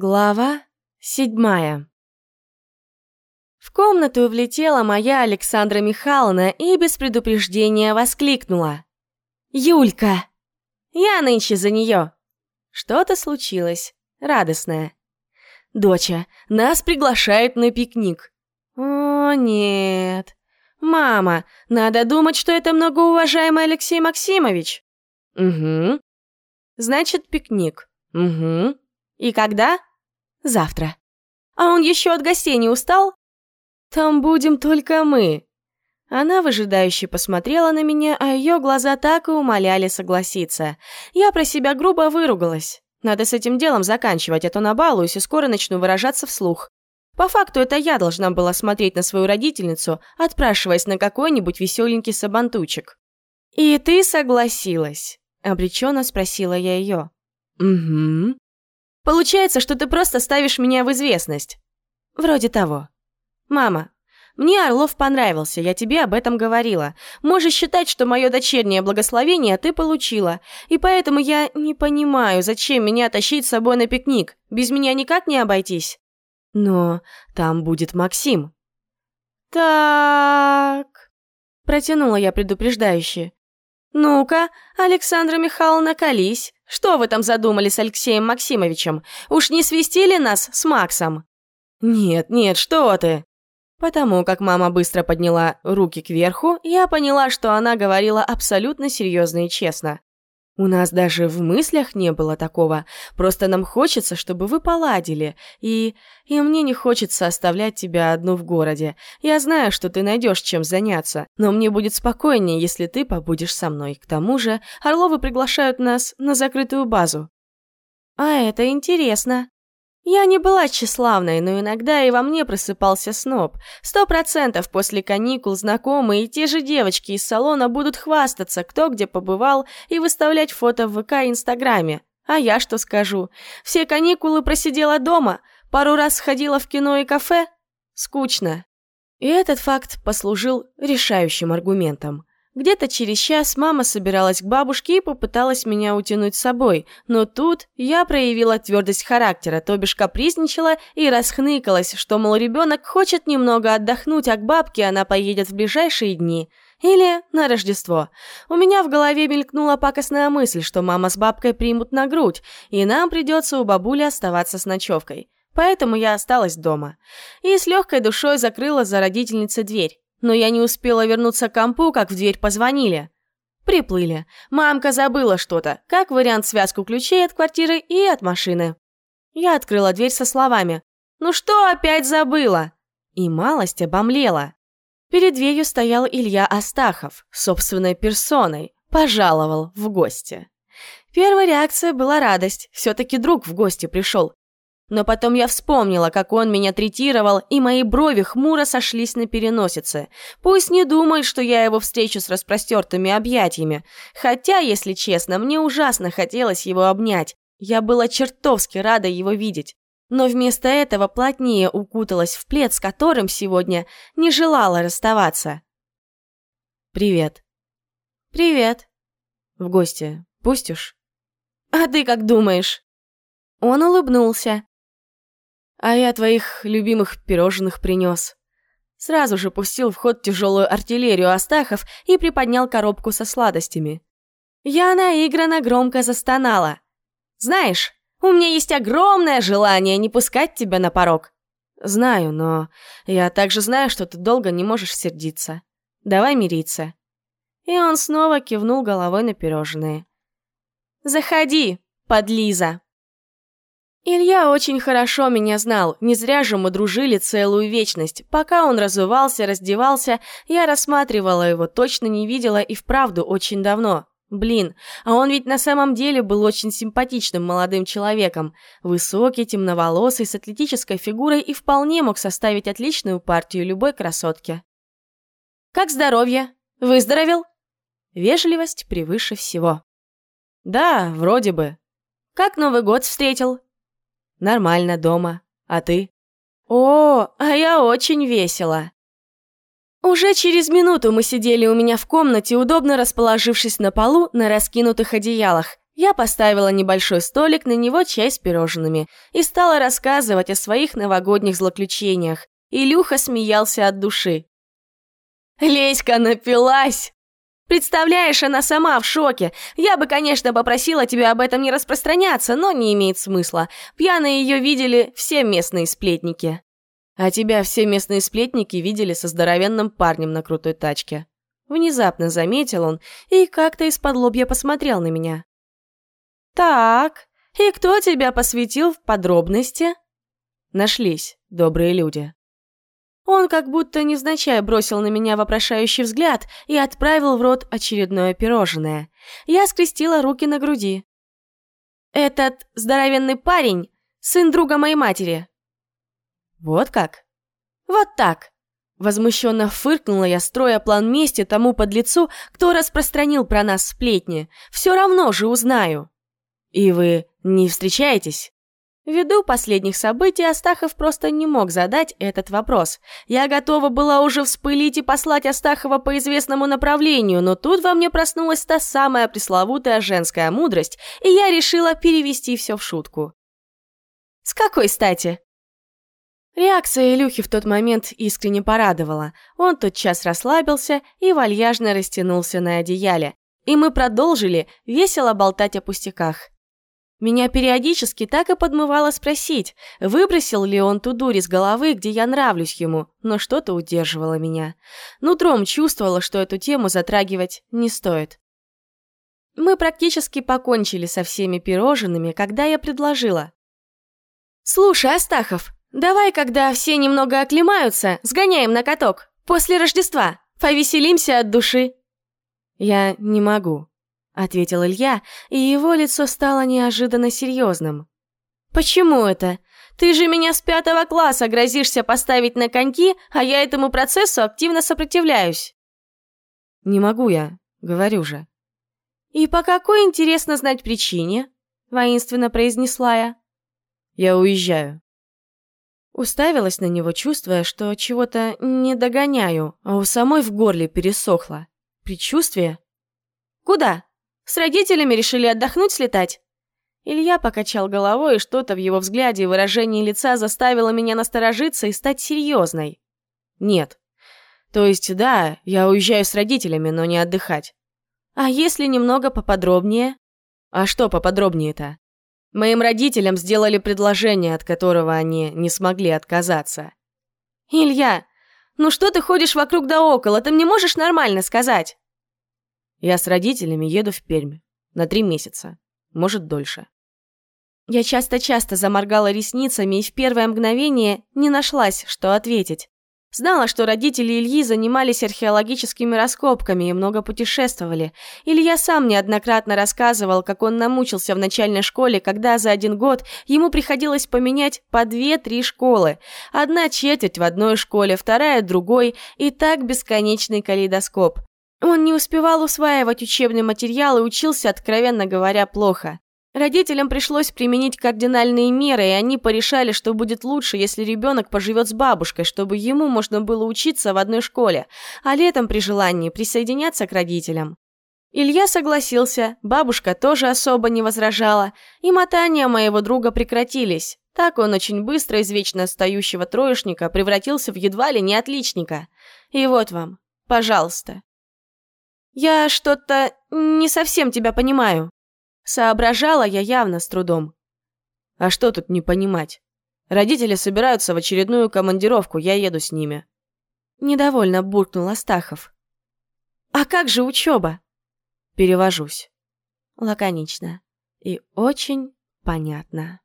Глава седьмая В комнату влетела моя Александра Михайловна и без предупреждения воскликнула. «Юлька!» «Я нынче за нее!» Что-то случилось, радостное. «Доча, нас приглашают на пикник!» «О, нет!» «Мама, надо думать, что это многоуважаемый Алексей Максимович!» «Угу». «Значит, пикник?» «Угу». «И когда?» Завтра. А он еще от гостей не устал? Там будем только мы. Она выжидающе посмотрела на меня, а ее глаза так и умоляли согласиться. Я про себя грубо выругалась. Надо с этим делом заканчивать, а то набалуюсь и скоро начну выражаться вслух. По факту это я должна была смотреть на свою родительницу, отпрашиваясь на какой-нибудь веселенький сабантучек. «И ты согласилась?» — обреченно спросила я ее. «Угу», Получается, что ты просто ставишь меня в известность. Вроде того. Мама, мне Орлов понравился, я тебе об этом говорила. Можешь считать, что мое дочернее благословение ты получила. И поэтому я не понимаю, зачем меня тащить с собой на пикник. Без меня никак не обойтись. Но там будет Максим. Так... Протянула я предупреждающе. «Ну-ка, Александра Михайловна, колись. Что вы там задумали с Алексеем Максимовичем? Уж не свистили нас с Максом?» «Нет, нет, что ты!» Потому как мама быстро подняла руки кверху, я поняла, что она говорила абсолютно серьезно и честно. У нас даже в мыслях не было такого. Просто нам хочется, чтобы вы поладили. И... и мне не хочется оставлять тебя одну в городе. Я знаю, что ты найдешь чем заняться, но мне будет спокойнее, если ты побудешь со мной. К тому же, Орловы приглашают нас на закрытую базу. А это интересно. Я не была тщеславной, но иногда и во мне просыпался сноб. Сто процентов после каникул знакомые и те же девочки из салона будут хвастаться, кто где побывал, и выставлять фото в ВК и Инстаграме. А я что скажу? Все каникулы просидела дома, пару раз сходила в кино и кафе. Скучно. И этот факт послужил решающим аргументом. Где-то через час мама собиралась к бабушке и попыталась меня утянуть с собой, но тут я проявила твердость характера, то бишь капризничала и расхныкалась, что, мол, ребенок хочет немного отдохнуть, а к бабке она поедет в ближайшие дни. Или на Рождество. У меня в голове мелькнула пакостная мысль, что мама с бабкой примут на грудь, и нам придется у бабули оставаться с ночевкой. Поэтому я осталась дома. И с легкой душой закрыла за родительницей дверь. Но я не успела вернуться к компу, как в дверь позвонили. Приплыли. Мамка забыла что-то, как вариант связку ключей от квартиры и от машины. Я открыла дверь со словами «Ну что опять забыла?» И малость обомлела. Перед дверью стоял Илья Астахов, собственной персоной, пожаловал в гости. Первая реакция была радость, все-таки друг в гости пришел. Но потом я вспомнила, как он меня третировал, и мои брови хмуро сошлись на переносице. Пусть не думает, что я его встречу с распростертыми объятиями. Хотя, если честно, мне ужасно хотелось его обнять. Я была чертовски рада его видеть. Но вместо этого плотнее укуталась в плед, с которым сегодня не желала расставаться. «Привет». «Привет». «В гости пустишь?» «А ты как думаешь?» Он улыбнулся. А я твоих любимых пирожных принес. Сразу же пустил в ход тяжелую артиллерию Астахов и приподнял коробку со сладостями. Я наигранно громко застонала. «Знаешь, у меня есть огромное желание не пускать тебя на порог». «Знаю, но я также знаю, что ты долго не можешь сердиться. Давай мириться». И он снова кивнул головой на пирожные. «Заходи, подлиза!» Илья очень хорошо меня знал, не зря же мы дружили целую вечность. Пока он разувался, раздевался, я рассматривала его, точно не видела и вправду очень давно. Блин, а он ведь на самом деле был очень симпатичным молодым человеком. Высокий, темноволосый, с атлетической фигурой и вполне мог составить отличную партию любой красотке. «Как здоровье? Выздоровел?» Вежливость превыше всего. «Да, вроде бы». «Как Новый год встретил?» Нормально дома. А ты? О, а я очень весело. Уже через минуту мы сидели у меня в комнате, удобно расположившись на полу на раскинутых одеялах. Я поставила небольшой столик, на него чай с пирожными и стала рассказывать о своих новогодних злоключениях. Илюха смеялся от души. «Леська напилась!» Представляешь, она сама в шоке. Я бы, конечно, попросила тебя об этом не распространяться, но не имеет смысла. Пьяные ее видели все местные сплетники. А тебя все местные сплетники видели со здоровенным парнем на крутой тачке. Внезапно заметил он и как-то из-под лобья посмотрел на меня. «Так, и кто тебя посвятил в подробности?» Нашлись добрые люди. Он как будто невзначай бросил на меня вопрошающий взгляд и отправил в рот очередное пирожное. Я скрестила руки на груди. «Этот здоровенный парень — сын друга моей матери». «Вот как?» «Вот так!» Возмущенно фыркнула я, строя план мести тому подлецу, кто распространил про нас сплетни. Все равно же узнаю. «И вы не встречаетесь?» Ввиду последних событий Астахов просто не мог задать этот вопрос. Я готова была уже вспылить и послать Астахова по известному направлению, но тут во мне проснулась та самая пресловутая женская мудрость, и я решила перевести все в шутку. «С какой стати?» Реакция Илюхи в тот момент искренне порадовала. Он тотчас расслабился и вальяжно растянулся на одеяле. И мы продолжили весело болтать о пустяках. Меня периодически так и подмывало спросить, выбросил ли он ту дурь из головы, где я нравлюсь ему, но что-то удерживало меня. Нутром чувствовала, что эту тему затрагивать не стоит. Мы практически покончили со всеми пирожными, когда я предложила. «Слушай, Астахов, давай, когда все немного оклемаются, сгоняем на каток. После Рождества. Повеселимся от души». «Я не могу», ответил Илья, и его лицо стало неожиданно серьезным. «Почему это? Ты же меня с пятого класса грозишься поставить на коньки, а я этому процессу активно сопротивляюсь». «Не могу я, говорю же». «И по какой, интересно знать причине?» – воинственно произнесла я. «Я уезжаю». Уставилась на него, чувствуя, что чего-то не догоняю, а у самой в горле пересохло. Предчувствие? «Куда?» С родителями решили отдохнуть, слетать?» Илья покачал головой, и что-то в его взгляде и выражении лица заставило меня насторожиться и стать серьезной. «Нет. То есть, да, я уезжаю с родителями, но не отдыхать. А если немного поподробнее?» «А что поподробнее-то?» Моим родителям сделали предложение, от которого они не смогли отказаться. «Илья, ну что ты ходишь вокруг да около, ты мне можешь нормально сказать?» Я с родителями еду в Пермь. На три месяца. Может, дольше. Я часто-часто заморгала ресницами и в первое мгновение не нашлась, что ответить. Знала, что родители Ильи занимались археологическими раскопками и много путешествовали. Илья сам неоднократно рассказывал, как он намучился в начальной школе, когда за один год ему приходилось поменять по две-три школы. Одна четверть в одной школе, вторая другой, и так бесконечный калейдоскоп. Он не успевал усваивать учебный материал и учился, откровенно говоря, плохо. Родителям пришлось применить кардинальные меры, и они порешали, что будет лучше, если ребенок поживет с бабушкой, чтобы ему можно было учиться в одной школе, а летом при желании присоединяться к родителям. Илья согласился, бабушка тоже особо не возражала, и мотания моего друга прекратились. Так он очень быстро из вечно отстающего троечника превратился в едва ли не отличника. И вот вам, пожалуйста. «Я что-то не совсем тебя понимаю». Соображала я явно с трудом. «А что тут не понимать? Родители собираются в очередную командировку, я еду с ними». Недовольно буркнул Астахов. «А как же учеба?» «Перевожусь». Лаконично. И очень понятно.